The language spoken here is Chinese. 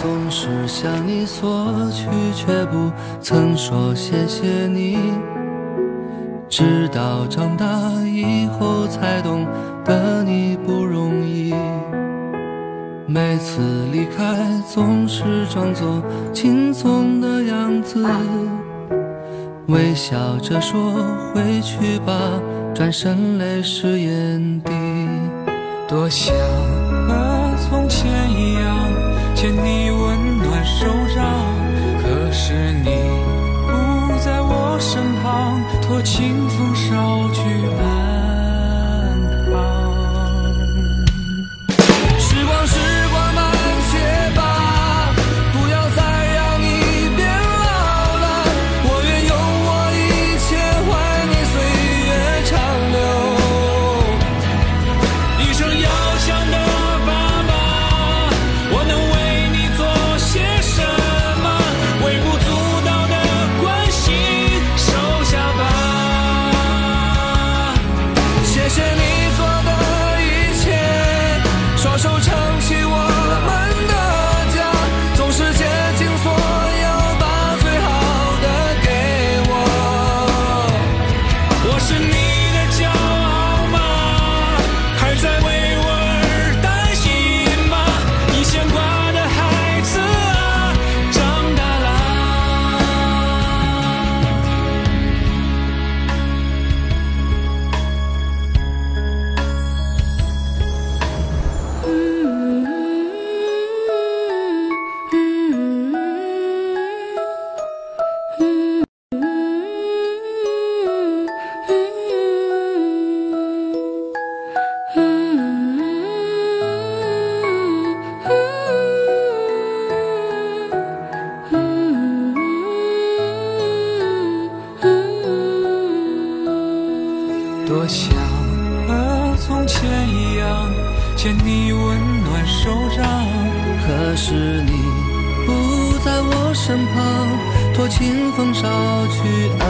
总是向你索取，却不曾说谢谢你。直到长大以后才懂得你不容易。每次离开总是装作轻松的样子，微笑着说回去吧，转身泪湿眼底。多想和从前一样牵你托清风捎去安从前一样牵你温暖手掌，可是你不在我身旁，托清风捎去安